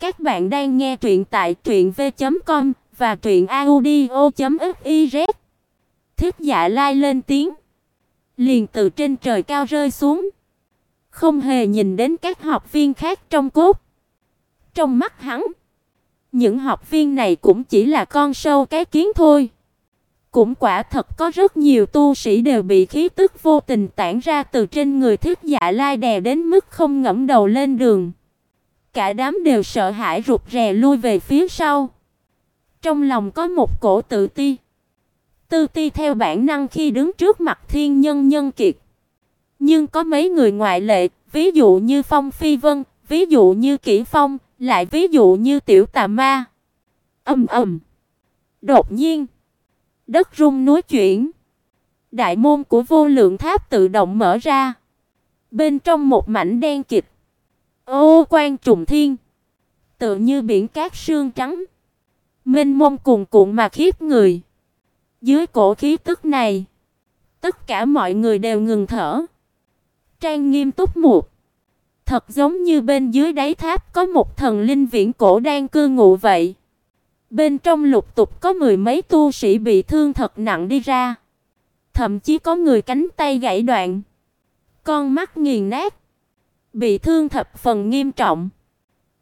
Các bạn đang nghe truyện tại truyệnv.com và truyệnaudio.fiz. Thiết Dạ Lai lên tiếng, liền từ trên trời cao rơi xuống, không hề nhìn đến các học viên khác trong cốt. Trong mắt hắn, những học viên này cũng chỉ là con sâu cái kiến thôi. Cũng quả thật có rất nhiều tu sĩ đều bị khí tức vô tình tản ra từ trên người Thiết Dạ Lai đè đến mức không ngẩng đầu lên đường. Cả đám đều sợ hãi rụt rè lui về phía sau. Trong lòng có một cổ tự ti. Tự ti theo bản năng khi đứng trước mặt thiên nhân nhân kiệt. Nhưng có mấy người ngoại lệ, ví dụ như Phong Phi Vân, ví dụ như Kỷ Phong, lại ví dụ như Tiểu Tà Ma. Ầm ầm. Đột nhiên, đất rung núi chuyển. Đại môn của vô lượng tháp tự động mở ra. Bên trong một mảnh đen kịt, ô quan trùng thiên, tựa như biển cát sương trắng, mênh mông cuồn cuộn mà khiếp người. Dưới cổ khí tức này, tất cả mọi người đều ngừng thở. Trang nghiêm túc mục, thật giống như bên dưới đáy tháp có một thần linh viễn cổ đang cư ngụ vậy. Bên trong lục tục có mười mấy tu sĩ bị thương thật nặng đi ra. Thậm chí có người cánh tay gãy đoạn, con mắt nghiền nát, bị thương thập phần nghiêm trọng.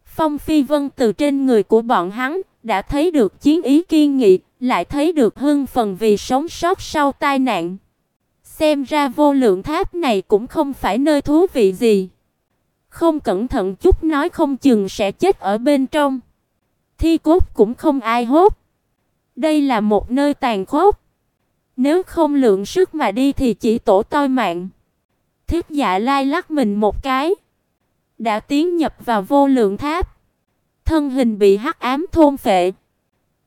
Phong Phi Vân từ trên người của bọn hắn đã thấy được chiến ý kiên nghị, lại thấy được hưng phần vì sống sót sau tai nạn. Xem ra vô lượng tháp này cũng không phải nơi thú vị gì. Không cẩn thận chút nói không chừng sẽ chết ở bên trong. Thi cốt cũng không ai hốt. Đây là một nơi tàn khốc. Nếu không lượng sức mà đi thì chỉ tổ toi mạng. Thiết Dạ Lai lắc mình một cái, đã tiến nhập vào vô lượng tháp. Thân hình bị hắc ám thôn phệ,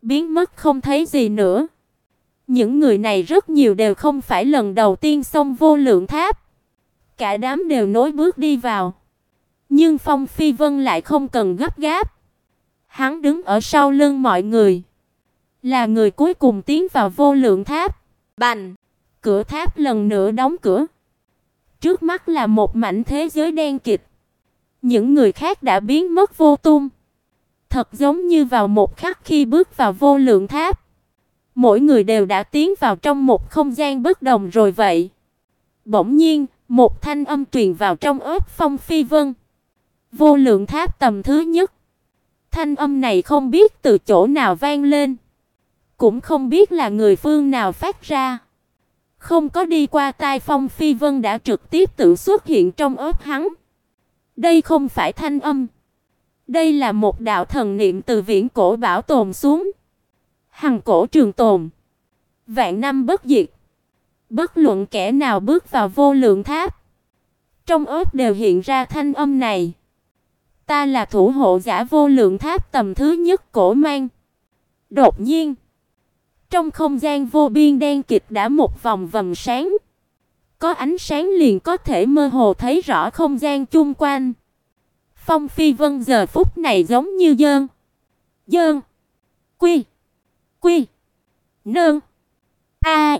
biến mất không thấy gì nữa. Những người này rất nhiều đều không phải lần đầu tiên xông vô lượng tháp. Cả đám đều nối bước đi vào. Nhưng Phong Phi Vân lại không cần gấp gáp. Hắn đứng ở sau lưng mọi người, là người cuối cùng tiến vào vô lượng tháp. Bành! Cửa tháp lần nữa đóng cửa. Trước mắt là một mảnh thế giới đen kịt. Những người khác đã biến mất vô tung. Thật giống như vào một khắc khi bước vào vô lượng tháp. Mỗi người đều đã tiến vào trong một không gian bất đồng rồi vậy. Bỗng nhiên, một thanh âm truyền vào trong ớt Phong Phi Vân. Vô lượng tháp tầm thứ nhất. Thanh âm này không biết từ chỗ nào vang lên, cũng không biết là người phương nào phát ra. Không có đi qua tai Phong Phi Vân đã trực tiếp tự xuất hiện trong ớt hắn. Đây không phải thanh âm, đây là một đạo thần niệm từ viễn cổ bảo tồn xuống. Hằng cổ trường tồn, vạn năm bất diệt. Bất luận kẻ nào bước vào vô lượng tháp, trong ớt đều hiện ra thanh âm này. Ta là thủ hộ giả vô lượng tháp tầm thứ nhất cổ mang. Đột nhiên, trong không gian vô biên đen kịt đã một vòng vầng sáng. Có ánh sáng liền có thể mơ hồ thấy rõ không gian chung quanh. Phong Phi Vân giờ phút này giống như dơn. Dơn. Quy. Quy. Nương. A.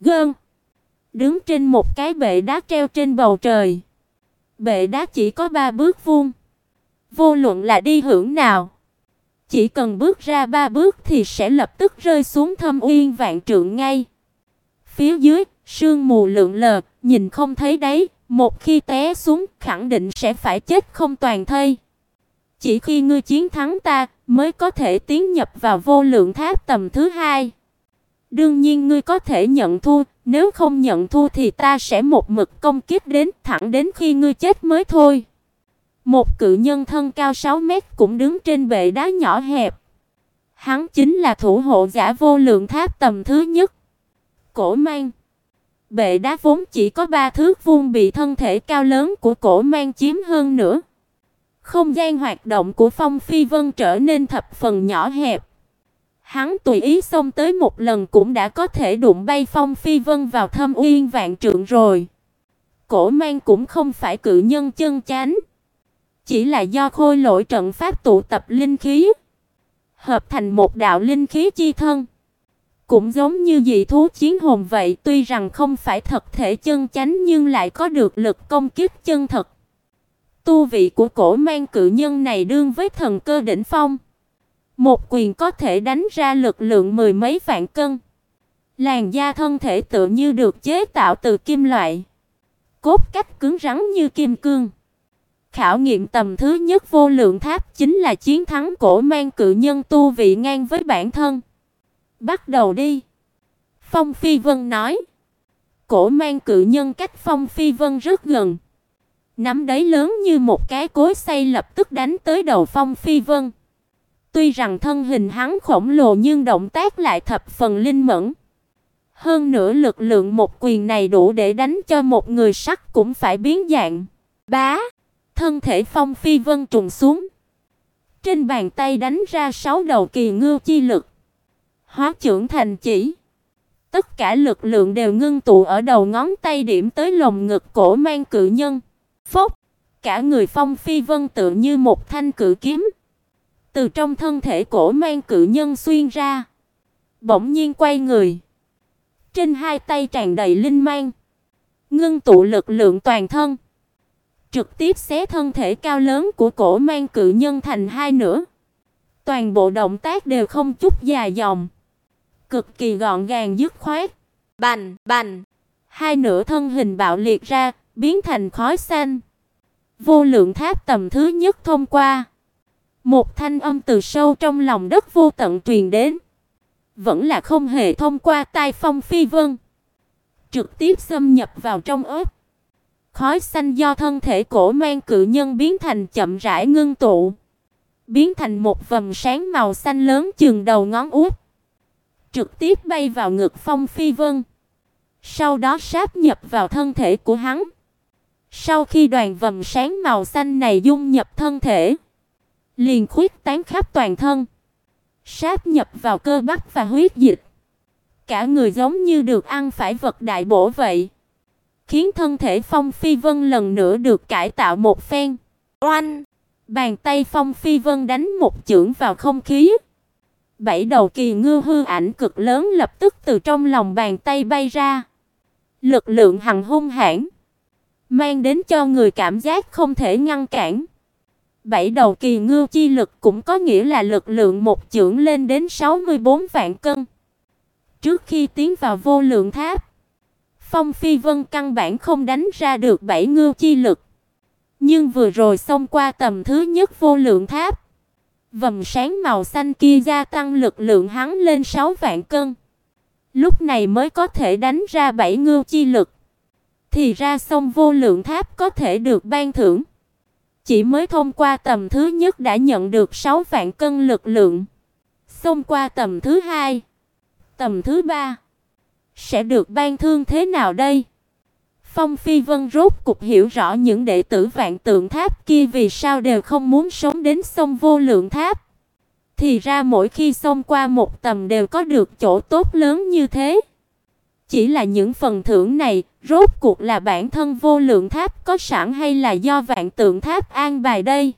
Gơn. Đứng trên một cái bệ đá treo trên bầu trời. Bệ đá chỉ có ba bước vuông. Vô luận là đi hưởng nào, chỉ cần bước ra ba bước thì sẽ lập tức rơi xuống thâm uyên vạn trượng ngay. Phía dưới, sương mù lượn lờ, nhìn không thấy đấy một khi té xuống, khẳng định sẽ phải chết không toàn thây. Chỉ khi ngươi chiến thắng ta, mới có thể tiến nhập vào vô lượng tháp tầm thứ hai. Đương nhiên ngươi có thể nhận thua, nếu không nhận thua thì ta sẽ một mực công kích đến thẳng đến khi ngươi chết mới thôi. Một cự nhân thân cao 6 mét cũng đứng trên bệ đá nhỏ hẹp. Hắn chính là thủ hộ giả vô lượng tháp tầm thứ nhất. Cổ mang. Bệ đá vốn chỉ có ba thước vuông bị thân thể cao lớn của cổ mang chiếm hơn nữa. Không gian hoạt động của Phong Phi Vân trở nên thập phần nhỏ hẹp. Hắn tùy ý xông tới một lần cũng đã có thể đụng bay Phong Phi Vân vào thâm uyên vạn trượng rồi. Cổ mang cũng không phải cự nhân chân chánh chỉ là do khôi lỗi trận pháp tụ tập linh khí, hợp thành một đạo linh khí chi thân. Cũng giống như dị thú chiến hồn vậy, tuy rằng không phải thật thể chân chánh nhưng lại có được lực công kích chân thật. Tu vị của cổ mang cự nhân này đương với thần cơ đỉnh phong. Một quyền có thể đánh ra lực lượng mười mấy vạn cân. Làn da thân thể tựa như được chế tạo từ kim loại. Cốt cách cứng rắn như kim cương. Khảo nghiệm tầm thứ nhất vô lượng tháp chính là chiến thắng cổ mang cự nhân tu vị ngang với bản thân. Bắt đầu đi. Phong Phi Vân nói. Cổ mang cự nhân cách Phong Phi Vân rất gần. Nắm đấy lớn như một cái cối xay lập tức đánh tới đầu Phong Phi Vân. Tuy rằng thân hình hắn khổng lồ nhưng động tác lại thập phần linh mẫn. Hơn nữa lực lượng một quyền này đủ để đánh cho một người sắt cũng phải biến dạng. Bá, thân thể Phong Phi Vân trùng xuống. Trên bàn tay đánh ra sáu đầu kỳ ngưu chi lực. Hóa trưởng thành chỉ. Tất cả lực lượng đều ngưng tụ ở đầu ngón tay điểm tới lồng ngực cổ mang cự nhân. Phốc, cả người Phong Phi Vân tự như một thanh cự kiếm. Từ trong thân thể cổ mang cự nhân xuyên ra. Bỗng nhiên quay người. Trên hai tay tràn đầy linh mang. Ngưng tụ lực lượng toàn thân. Trực tiếp xé thân thể cao lớn của cổ mang cự nhân thành hai nửa. Toàn bộ động tác đều không chút dài dòng. Cực kỳ gọn gàng dứt khoát. Bành, bành. Hai nửa thân hình bạo liệt ra, biến thành khói xanh. Vô lượng tháp tầm thứ nhất thông qua. Một thanh âm từ sâu trong lòng đất vô tận truyền đến, vẫn là không hề thông qua tai Phong Phi Vân, trực tiếp xâm nhập vào trong óc. Khói xanh do thân thể cổ mang cự nhân biến thành chậm rãi ngưng tụ, biến thành một vầng sáng màu xanh lớn chừng đầu ngón út, trực tiếp bay vào ngực Phong Phi Vân. Sau đó sáp nhập vào thân thể của hắn. Sau khi đoàn vầng sáng màu xanh này dung nhập thân thể, liền khuyết tán khắp toàn thân, sáp nhập vào cơ bắp và huyết dịch. Cả người giống như được ăn phải vật đại bổ vậy, khiến thân thể Phong Phi Vân lần nữa được cải tạo một phen. Oanh! Bàn tay Phong Phi Vân đánh một chưởng vào không khí. Bảy đầu kỳ ngư hư ảnh cực lớn lập tức từ trong lòng bàn tay bay ra. Lực lượng hằng hung hãn, mang đến cho người cảm giác không thể ngăn cản. Bảy đầu kỳ ngư chi lực cũng có nghĩa là lực lượng một chưởng lên đến 64 vạn cân. Trước khi tiến vào vô lượng tháp, Phong Phi Vân căn bản không đánh ra được bảy ngưu chi lực. Nhưng vừa rồi xông qua tầm thứ nhất vô lượng tháp, vầng sáng màu xanh kia gia tăng lực lượng hắn lên 6 vạn cân. Lúc này mới có thể đánh ra bảy ngưu chi lực. Thì ra sông vô lượng tháp có thể được ban thưởng. Chỉ mới thông qua tầm thứ nhất đã nhận được 6 vạn cân lực lượng. Xông qua tầm thứ hai, tầm thứ ba sẽ được ban thương thế nào đây? Phong Phi Vân rốt cục hiểu rõ những đệ tử vạn tượng tháp kia vì sao đều không muốn sống đến sông vô lượng tháp. Thì ra mỗi khi xông qua một tầm đều có được chỗ tốt lớn như thế. Chỉ là những phần thưởng này, rốt cuộc là bản thân vô lượng tháp có sẵn hay là do vạn tượng tháp an bài đây?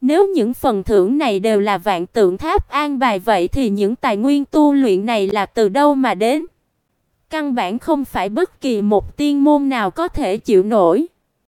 Nếu những phần thưởng này đều là vạn tượng tháp an bài vậy thì những tài nguyên tu luyện này là từ đâu mà đến? Căn bản không phải bất kỳ một tiên môn nào có thể chịu nổi.